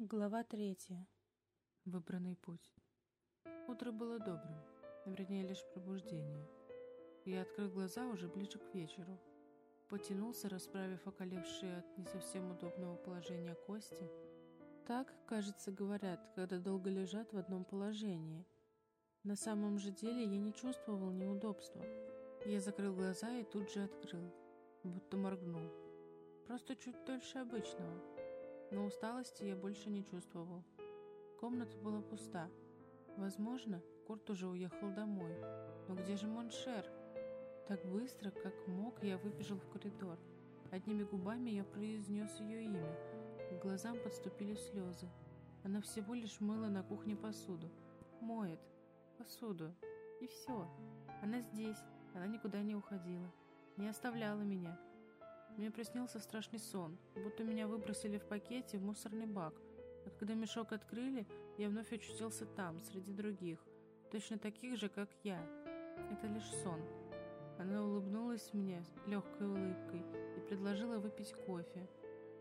Глава третья. Выбранный путь. Утро было добрым, вернее, лишь пробуждение. Я открыл глаза уже ближе к вечеру. Потянулся, расправив околевшие от не совсем удобного положения кости. Так, кажется, говорят, когда долго лежат в одном положении. На самом же деле я не чувствовал неудобства. Я закрыл глаза и тут же открыл, будто моргнул. Просто чуть дольше обычного но усталости я больше не чувствовал. Комната была пуста. Возможно, Курт уже уехал домой. Но где же Моншер? Так быстро, как мог, я выбежал в коридор. Одними губами я произнес ее имя. К глазам подступили слезы. Она всего лишь мыла на кухне посуду. Моет. Посуду. И все. Она здесь. Она никуда не уходила. Не оставляла меня. Мне приснился страшный сон, будто меня выбросили в пакете в мусорный бак, а когда мешок открыли, я вновь очутился там, среди других, точно таких же, как я. Это лишь сон. Она улыбнулась мне легкой улыбкой и предложила выпить кофе.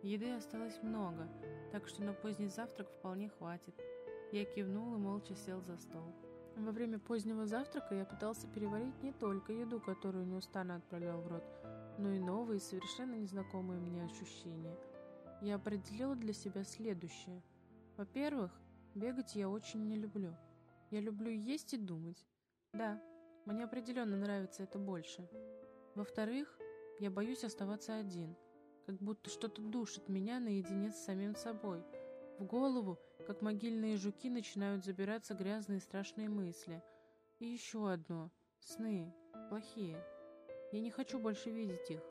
Еды осталось много, так что на поздний завтрак вполне хватит. Я кивнул и молча сел за стол. Во время позднего завтрака я пытался переварить не только еду, которую неустанно отправлял в рот, но и новые, совершенно незнакомые мне ощущения. Я определила для себя следующее. Во-первых, бегать я очень не люблю. Я люблю есть и думать. Да, мне определенно нравится это больше. Во-вторых, я боюсь оставаться один, как будто что-то душит меня наедине с самим собой. В голову, как могильные жуки, начинают забираться грязные страшные мысли. И еще одно. Сны. Плохие. Я не хочу больше видеть их.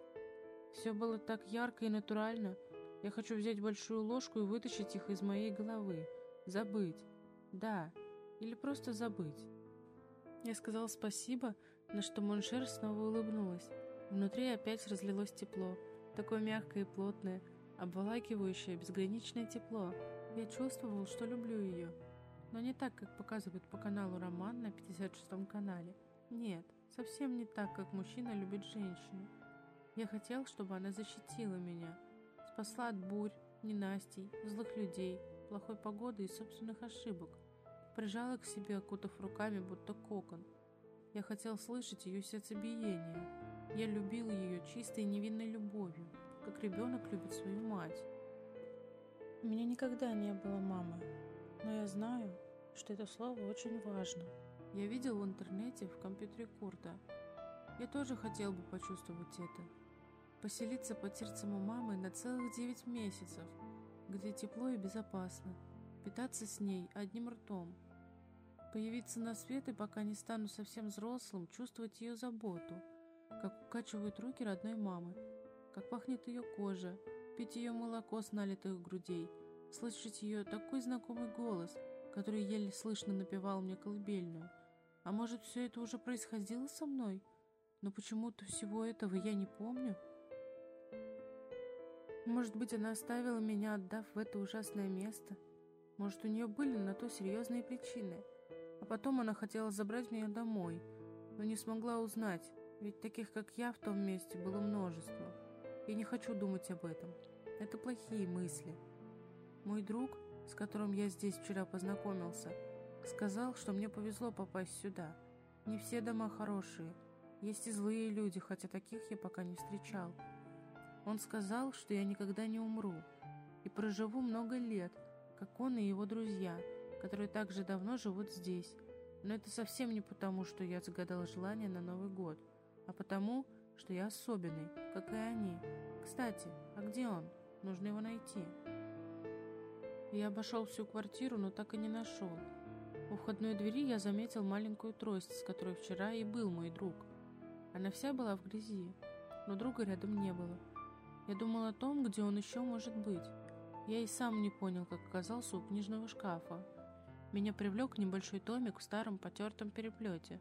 Все было так ярко и натурально. Я хочу взять большую ложку и вытащить их из моей головы. Забыть. Да. Или просто забыть. Я сказал спасибо, на что Моншер снова улыбнулась. Внутри опять разлилось тепло. Такое мягкое и плотное, обволакивающее безграничное тепло. Я чувствовал, что люблю ее. Но не так, как показывают по каналу «Роман» на 56-м канале. Нет. Совсем не так, как мужчина любит женщину. Я хотел, чтобы она защитила меня, спасла от бурь, ненастий, злых людей, плохой погоды и собственных ошибок. Прижала к себе, окутав руками, будто кокон. Я хотел слышать ее сердцебиение. Я любил ее чистой невинной любовью, как ребенок любит свою мать. У меня никогда не было мамы, но я знаю, что это слово очень важно. Я видел в интернете в компьютере Курта. Я тоже хотел бы почувствовать это. Поселиться под сердцем у мамы на целых девять месяцев, где тепло и безопасно. Питаться с ней одним ртом. Появиться на свет и пока не стану совсем взрослым, чувствовать ее заботу, как укачивают руки родной мамы, как пахнет ее кожа, пить ее молоко с налитых грудей, слышать ее такой знакомый голос, который еле слышно напевал мне колыбельную — а может, все это уже происходило со мной? Но почему-то всего этого я не помню. Может быть, она оставила меня, отдав в это ужасное место? Может, у нее были на то серьезные причины? А потом она хотела забрать меня домой, но не смогла узнать, ведь таких, как я, в том месте было множество. Я не хочу думать об этом. Это плохие мысли. Мой друг, с которым я здесь вчера познакомился, Сказал, что мне повезло попасть сюда. Не все дома хорошие. Есть и злые люди, хотя таких я пока не встречал. Он сказал, что я никогда не умру и проживу много лет, как он и его друзья, которые также давно живут здесь. Но это совсем не потому, что я загадал желание на Новый год, а потому, что я особенный, как и они. Кстати, а где он? Нужно его найти. Я обошел всю квартиру, но так и не нашел. У входной двери я заметил маленькую трость, с которой вчера и был мой друг. Она вся была в грязи, но друга рядом не было. Я думал о том, где он еще может быть. Я и сам не понял, как оказался у книжного шкафа. Меня привлек небольшой томик в старом потертом переплете.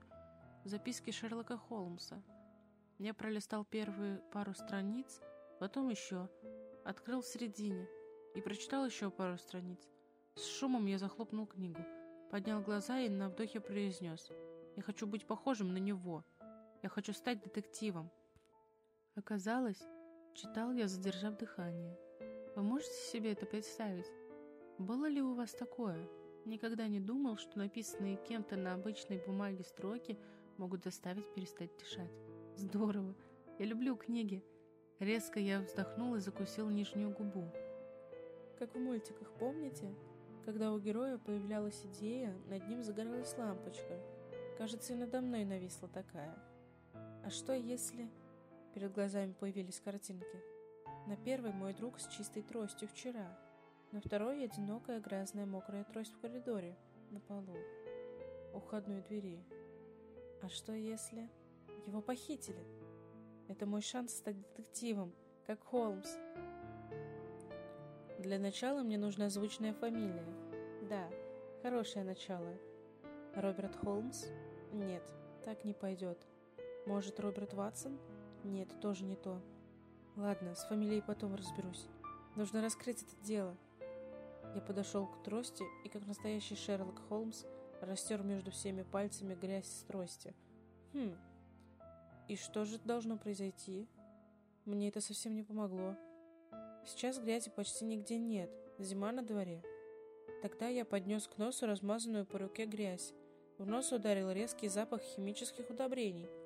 Записки Шерлока Холмса. Я пролистал первые пару страниц, потом еще, открыл в середине и прочитал еще пару страниц. С шумом я захлопнул книгу – Поднял глаза и на вдохе произнес. «Я хочу быть похожим на него. Я хочу стать детективом». Оказалось, читал я, задержав дыхание. Вы можете себе это представить? Было ли у вас такое? Никогда не думал, что написанные кем-то на обычной бумаге строки могут заставить перестать дышать. Здорово. Я люблю книги. Резко я вздохнул и закусил нижнюю губу. Как в мультиках, помните? Когда у героя появлялась идея, над ним загоралась лампочка. Кажется, и надо мной нависла такая. А что если... Перед глазами появились картинки. На первой мой друг с чистой тростью вчера. На второй одинокая грязная мокрая трость в коридоре, на полу, у входной двери. А что если... Его похитили? Это мой шанс стать детективом, как Холмс. Для начала мне нужна звучная фамилия. Да, хорошее начало. Роберт Холмс? Нет, так не пойдет. Может, Роберт Ватсон? Нет, тоже не то. Ладно, с фамилией потом разберусь. Нужно раскрыть это дело. Я подошел к трости и, как настоящий Шерлок Холмс, растер между всеми пальцами грязь с трости. Хм, и что же должно произойти? Мне это совсем не помогло. Сейчас грязи почти нигде нет, зима на дворе. Тогда я поднес к носу размазанную по руке грязь. В нос ударил резкий запах химических удобрений –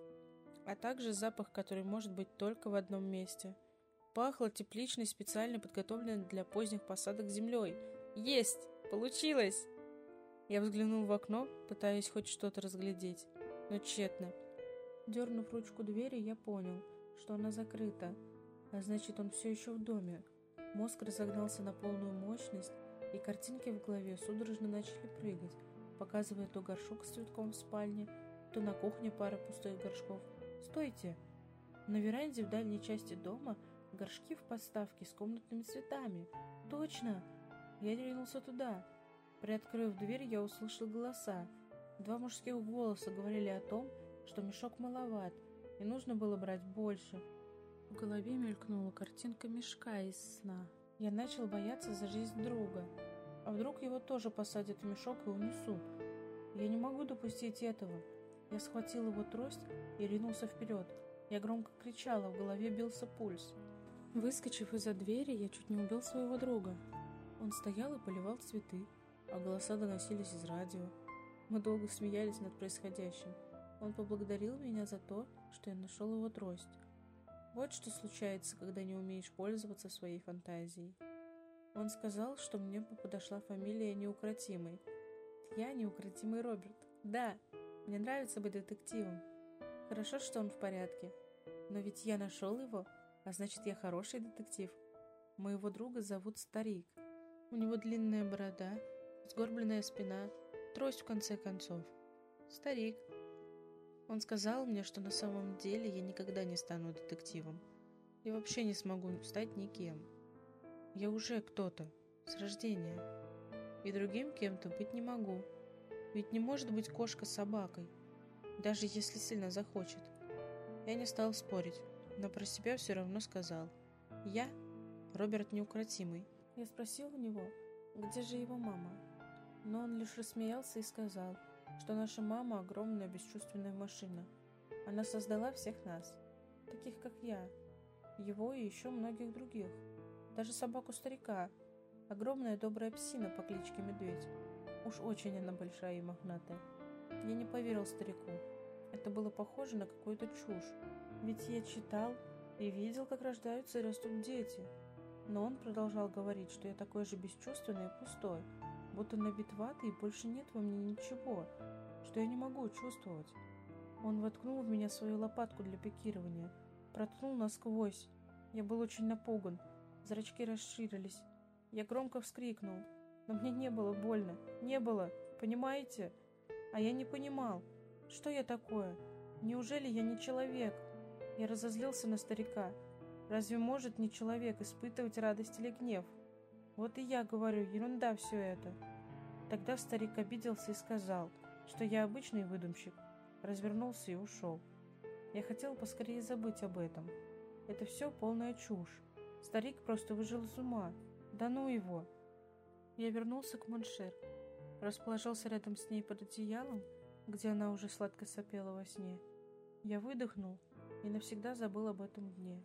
а также запах, который может быть только в одном месте. Пахло тепличной, специально подготовленной для поздних посадок землей. Есть! Получилось! Я взглянул в окно, пытаясь хоть что-то разглядеть, но тщетно. Дернув ручку двери, я понял, что она закрыта, а значит, он все еще в доме. Мозг разогнался на полную мощность, и картинки в голове судорожно начали прыгать, показывая то горшок с цветком в спальне, то на кухне пара пустых горшков – Стойте! На веранде в дальней части дома горшки в подставке с комнатными цветами. Точно! Я ринулся туда. Приоткрыв дверь, я услышал голоса. Два мужских голоса говорили о том, что мешок маловат, и нужно было брать больше. В голове мелькнула картинка мешка из сна. Я начал бояться за жизнь друга. А вдруг его тоже посадят в мешок и унесут? Я не могу допустить этого. Я схватил его трость и ринулся вперед. Я громко кричала, в голове бился пульс. Выскочив из-за двери, я чуть не убил своего друга. Он стоял и поливал цветы, а голоса доносились из радио. Мы долго смеялись над происходящим. Он поблагодарил меня за то, что я нашел его трость. Вот что случается, когда не умеешь пользоваться своей фантазией. Он сказал, что мне бы подошла фамилия Неукротимый. Я Неукротимый Роберт. Да, мне нравится быть детективом. Хорошо, что он в порядке. Но ведь я нашел его, а значит, я хороший детектив. Моего друга зовут Старик. У него длинная борода, сгорбленная спина, трость в конце концов. Старик. Он сказал мне, что на самом деле я никогда не стану детективом. И вообще не смогу стать никем. Я уже кто-то, с рождения. И другим кем-то быть не могу. Ведь не может быть кошка с собакой, даже если сильно захочет. Я не стал спорить, но про себя все равно сказал. Я Роберт Неукротимый. Я спросил у него, где же его мама. Но он лишь рассмеялся и сказал, что наша мама огромная бесчувственная машина. Она создала всех нас, таких как я, его и еще многих других. Даже собаку старика, огромная добрая псина по кличке Медведь. Уж очень она большая и мохнатая. Я не поверил старику. Это было похоже на какую-то чушь. Ведь я читал и видел, как рождаются и растут дети. Но он продолжал говорить, что я такой же бесчувственный и пустой, будто набит ватой и больше нет во мне ничего, что я не могу чувствовать. Он воткнул в меня свою лопатку для пикирования, проткнул насквозь. Я был очень напуган, зрачки расширились. Я громко вскрикнул – но мне не было больно. Не было, понимаете? А я не понимал, что я такое? Неужели я не человек? Я разозлился на старика. Разве может не человек испытывать радость или гнев? Вот и я говорю, ерунда все это. Тогда старик обиделся и сказал, что я обычный выдумщик. Развернулся и ушел. Я хотел поскорее забыть об этом. Это все полная чушь. Старик просто выжил из ума. Да ну его! Я вернулся к Моншер, расположился рядом с ней под одеялом, где она уже сладко сопела во сне. Я выдохнул и навсегда забыл об этом дне.